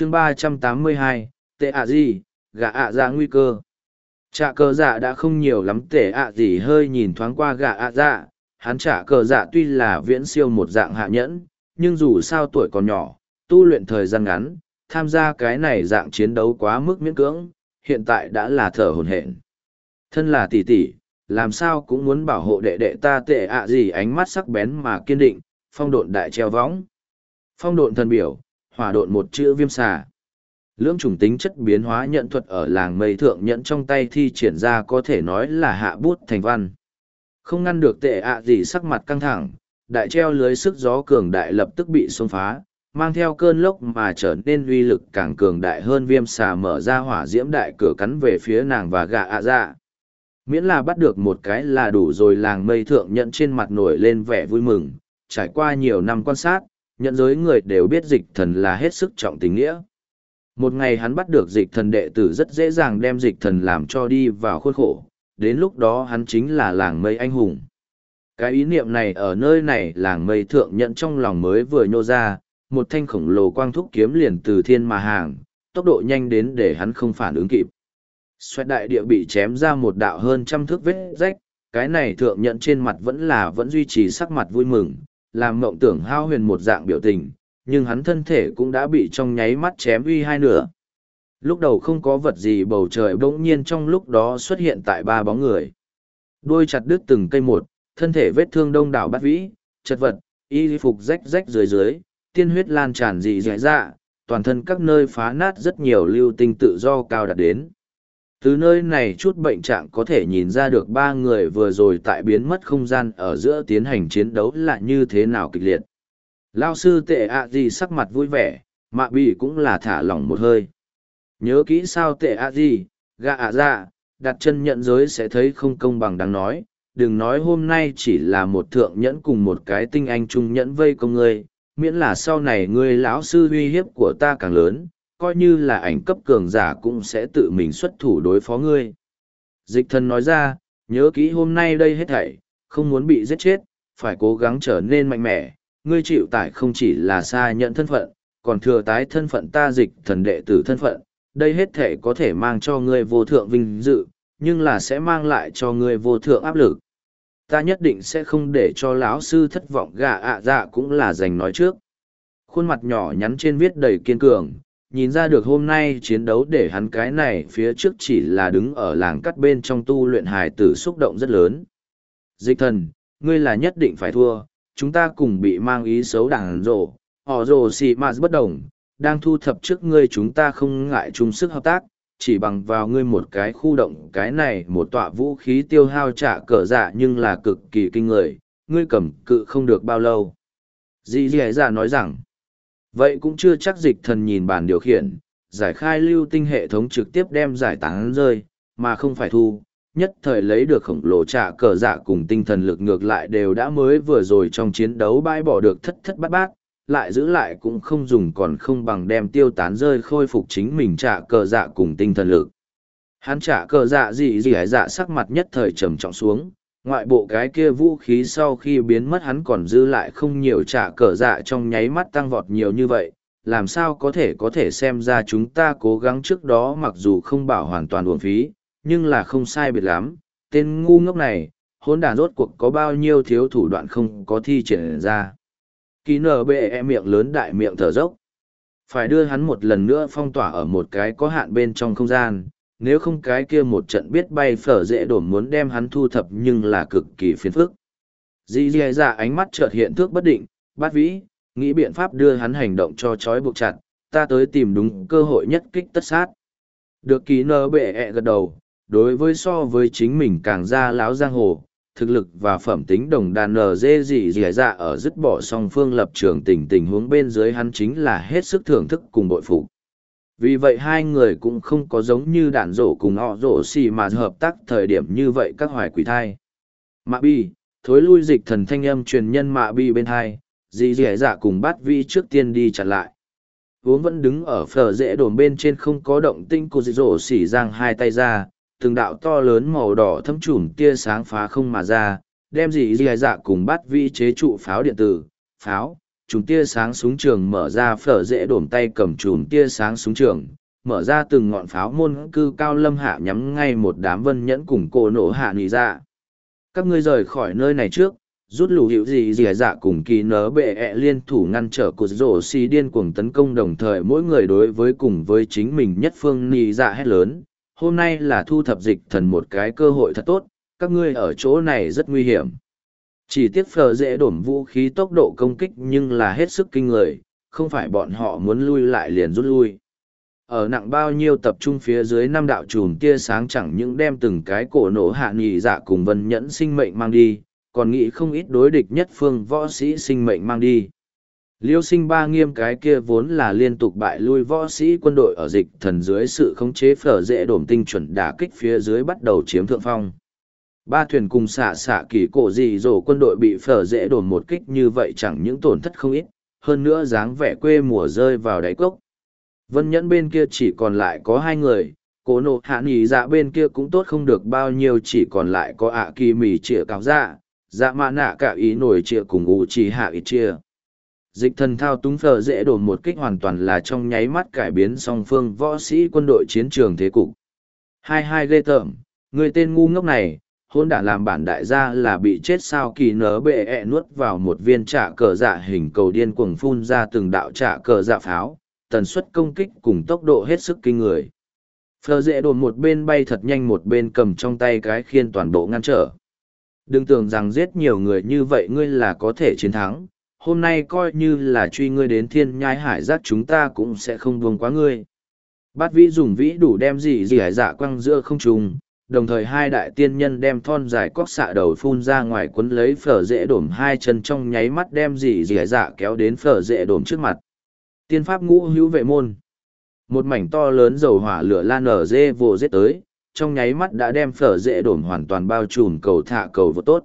chương ba trăm tám mươi hai, tệ ạ gì, gạ ạ ra nguy cơ. Trả cờ dạ đã không nhiều lắm, tệ ạ gì hơi nhìn thoáng qua gạ ạ dạ. Hắn trả cờ dạ tuy là viễn siêu một dạng hạ nhẫn, nhưng dù sao tuổi còn nhỏ, tu luyện thời gian ngắn, tham gia cái này dạng chiến đấu quá mức miễn cưỡng, hiện tại đã là thở hồn hển. Thân là tỷ tỷ, làm sao cũng muốn bảo hộ đệ đệ ta tệ ạ gì ánh mắt sắc bén mà kiên định, phong độn đại treo võng. Phong độn thần biểu hỏa độn một chữ viêm xà. Lưỡng chủng tính chất biến hóa nhận thuật ở làng mây thượng nhận trong tay thi triển ra có thể nói là hạ bút thành văn. Không ngăn được tệ ạ gì sắc mặt căng thẳng, đại treo lưới sức gió cường đại lập tức bị xông phá, mang theo cơn lốc mà trở nên uy lực càng cường đại hơn viêm xà mở ra hỏa diễm đại cửa cắn về phía nàng và gạ ạ dạ. Miễn là bắt được một cái là đủ rồi, làng mây thượng nhận trên mặt nổi lên vẻ vui mừng, trải qua nhiều năm quan sát nhận giới người đều biết dịch thần là hết sức trọng tình nghĩa. Một ngày hắn bắt được dịch thần đệ tử rất dễ dàng đem dịch thần làm cho đi vào khuôn khổ. Đến lúc đó hắn chính là làng mây anh hùng. Cái ý niệm này ở nơi này làng mây thượng nhận trong lòng mới vừa nhô ra. Một thanh khổng lồ quang thúc kiếm liền từ thiên mà hàng, tốc độ nhanh đến để hắn không phản ứng kịp. Xoẹt đại địa bị chém ra một đạo hơn trăm thước vết rách, cái này thượng nhận trên mặt vẫn là vẫn duy trì sắc mặt vui mừng làm mộng tưởng hao huyền một dạng biểu tình, nhưng hắn thân thể cũng đã bị trong nháy mắt chém uy hai nửa. Lúc đầu không có vật gì bầu trời bỗng nhiên trong lúc đó xuất hiện tại ba bóng người. Đuôi chặt đứt từng cây một, thân thể vết thương đông đảo bắt vĩ, chật vật, y phục rách rách dưới dưới, tiên huyết lan tràn dị dạy dạ toàn thân các nơi phá nát rất nhiều lưu tinh tự do cao đạt đến từ nơi này chút bệnh trạng có thể nhìn ra được ba người vừa rồi tại biến mất không gian ở giữa tiến hành chiến đấu là như thế nào kịch liệt. Lao sư tệ ạ gì sắc mặt vui vẻ mạ bị cũng là thả lỏng một hơi. Nhớ kỹ sao tệ ạ gì gạ ạ ra, đặt chân nhận giới sẽ thấy không công bằng đáng nói. Đừng nói hôm nay chỉ là một thượng nhẫn cùng một cái tinh anh trung nhẫn vây công ngươi miễn là sau này ngươi lão sư uy hiếp của ta càng lớn coi như là ảnh cấp cường giả cũng sẽ tự mình xuất thủ đối phó ngươi. Dịch thần nói ra, nhớ kỹ hôm nay đây hết thảy, không muốn bị giết chết, phải cố gắng trở nên mạnh mẽ, ngươi chịu tải không chỉ là xa nhận thân phận, còn thừa tái thân phận ta dịch thần đệ tử thân phận, đây hết thảy có thể mang cho ngươi vô thượng vinh dự, nhưng là sẽ mang lại cho ngươi vô thượng áp lực. Ta nhất định sẽ không để cho lão sư thất vọng gà ạ dạ cũng là dành nói trước. Khuôn mặt nhỏ nhắn trên viết đầy kiên cường, nhìn ra được hôm nay chiến đấu để hắn cái này phía trước chỉ là đứng ở làng cắt bên trong tu luyện hài tử xúc động rất lớn. Dịch thần, ngươi là nhất định phải thua, chúng ta cùng bị mang ý xấu đảng rộ, họ rồ xì mà bất đồng, đang thu thập trước ngươi chúng ta không ngại chung sức hợp tác, chỉ bằng vào ngươi một cái khu động cái này một tọa vũ khí tiêu hao trả cờ dạ nhưng là cực kỳ kinh người, ngươi cầm cự không được bao lâu. Dì dì dạ nói rằng, Vậy cũng chưa chắc dịch thần nhìn bản điều khiển, giải khai lưu tinh hệ thống trực tiếp đem giải tán rơi, mà không phải thu, nhất thời lấy được khổng lồ trả cờ giả cùng tinh thần lực ngược lại đều đã mới vừa rồi trong chiến đấu bãi bỏ được thất thất bát bát, lại giữ lại cũng không dùng còn không bằng đem tiêu tán rơi khôi phục chính mình trả cờ dạ cùng tinh thần lực. Hắn trả cờ dạ gì gì hải dạ sắc mặt nhất thời trầm trọng xuống, ngoại bộ cái kia vũ khí sau khi biến mất hắn còn dư lại không nhiều trả cờ dạ trong nháy mắt tăng vọt nhiều như vậy, làm sao có thể có thể xem ra chúng ta cố gắng trước đó mặc dù không bảo hoàn toàn uổng phí, nhưng là không sai biệt lắm. Tên ngu ngốc này hôn đàn rốt cuộc có bao nhiêu thiếu thủ đoạn không có thi triển ra. Ký nở bệ e miệng lớn đại miệng thở dốc. Phải đưa hắn một lần nữa phong tỏa ở một cái có hạn bên trong không gian nếu không cái kia một trận biết bay phở dễ đổm muốn đem hắn thu thập nhưng là cực kỳ phiền phức. Dì dì dạ ánh mắt chợt hiện thước bất định, bát vĩ, nghĩ biện pháp đưa hắn hành động cho chói buộc chặt, ta tới tìm đúng cơ hội nhất kích tất sát. Được ký nơ bệ ẹ gật đầu, đối với so với chính mình càng ra láo giang hồ, thực lực và phẩm tính đồng đàn nờ dê dị dì dạ ở dứt bỏ song phương lập trường tình tình huống bên dưới hắn chính là hết sức thưởng thức cùng bội phục vì vậy hai người cũng không có giống như đạn rổ cùng họ rổ xì mà hợp tác thời điểm như vậy các hoài quỷ thai. Mạ bi, thối lui dịch thần thanh âm truyền nhân mạ bi bên thai, dì dì dạ cùng bắt vi trước tiên đi chặn lại. Vốn vẫn đứng ở phở dễ đồn bên trên không có động tinh cô dì rổ xỉ giang hai tay ra, từng đạo to lớn màu đỏ thâm trùm tia sáng phá không mà ra, đem dì dì dạ cùng bắt vi chế trụ pháo điện tử, pháo chùm tia sáng súng trường mở ra phở dễ đổm tay cầm chùm tia sáng súng trường, mở ra từng ngọn pháo môn cư cao lâm hạ nhắm ngay một đám vân nhẫn cùng cổ nổ hạ nỉ ra. Dạ. Các ngươi rời khỏi nơi này trước, rút lù hiệu gì dì dạ cùng kỳ nớ bệ ẹ liên thủ ngăn trở cột rổ xì điên cuồng tấn công đồng thời mỗi người đối với cùng với chính mình nhất phương nỉ dạ hét lớn. Hôm nay là thu thập dịch thần một cái cơ hội thật tốt, các ngươi ở chỗ này rất nguy hiểm. Chỉ tiếc phờ dễ đổm vũ khí tốc độ công kích nhưng là hết sức kinh người, không phải bọn họ muốn lui lại liền rút lui. Ở nặng bao nhiêu tập trung phía dưới năm đạo chùm tia sáng chẳng những đem từng cái cổ nổ hạ nghỉ dạ cùng vân nhẫn sinh mệnh mang đi, còn nghĩ không ít đối địch nhất phương võ sĩ sinh mệnh mang đi. Liêu sinh ba nghiêm cái kia vốn là liên tục bại lui võ sĩ quân đội ở dịch thần dưới sự khống chế phở dễ đổm tinh chuẩn đả kích phía dưới bắt đầu chiếm thượng phong. Ba thuyền cùng xạ xạ kỳ cổ gì rổ quân đội bị phở dễ đồn một kích như vậy chẳng những tổn thất không ít, hơn nữa dáng vẻ quê mùa rơi vào đáy cốc. Vân nhẫn bên kia chỉ còn lại có hai người, cổ nộ hạ nghỉ dạ bên kia cũng tốt không được bao nhiêu chỉ còn lại có ạ kỳ mì chĩa cáo dạ, dạ mạ nạ cả ý nổi chĩa cùng ủ chỉ hạ ít chia. Dịch thần thao túng phở dễ đồn một kích hoàn toàn là trong nháy mắt cải biến song phương võ sĩ quân đội chiến trường thế cục. Hai hai ghê tởm, người tên ngu ngốc này, hôn đã làm bản đại gia là bị chết sao kỳ nở bệ ẹ nuốt vào một viên trả cờ dạ hình cầu điên cuồng phun ra từng đạo trả cờ dạ pháo, tần suất công kích cùng tốc độ hết sức kinh người. Phờ dễ đồn một bên bay thật nhanh một bên cầm trong tay cái khiên toàn bộ ngăn trở. Đừng tưởng rằng giết nhiều người như vậy ngươi là có thể chiến thắng, hôm nay coi như là truy ngươi đến thiên nhai hải giác chúng ta cũng sẽ không buông quá ngươi. Bát vĩ dùng vĩ đủ đem gì gì hải dạ quăng giữa không trùng, đồng thời hai đại tiên nhân đem thon dài cóc xạ đầu phun ra ngoài quấn lấy phở dễ đổm hai chân trong nháy mắt đem dì dì dạ kéo đến phở dễ đổm trước mặt. Tiên pháp ngũ hữu vệ môn. Một mảnh to lớn dầu hỏa lửa lan ở dê vô giết tới, trong nháy mắt đã đem phở dễ đổm hoàn toàn bao trùm cầu thạ cầu vô tốt.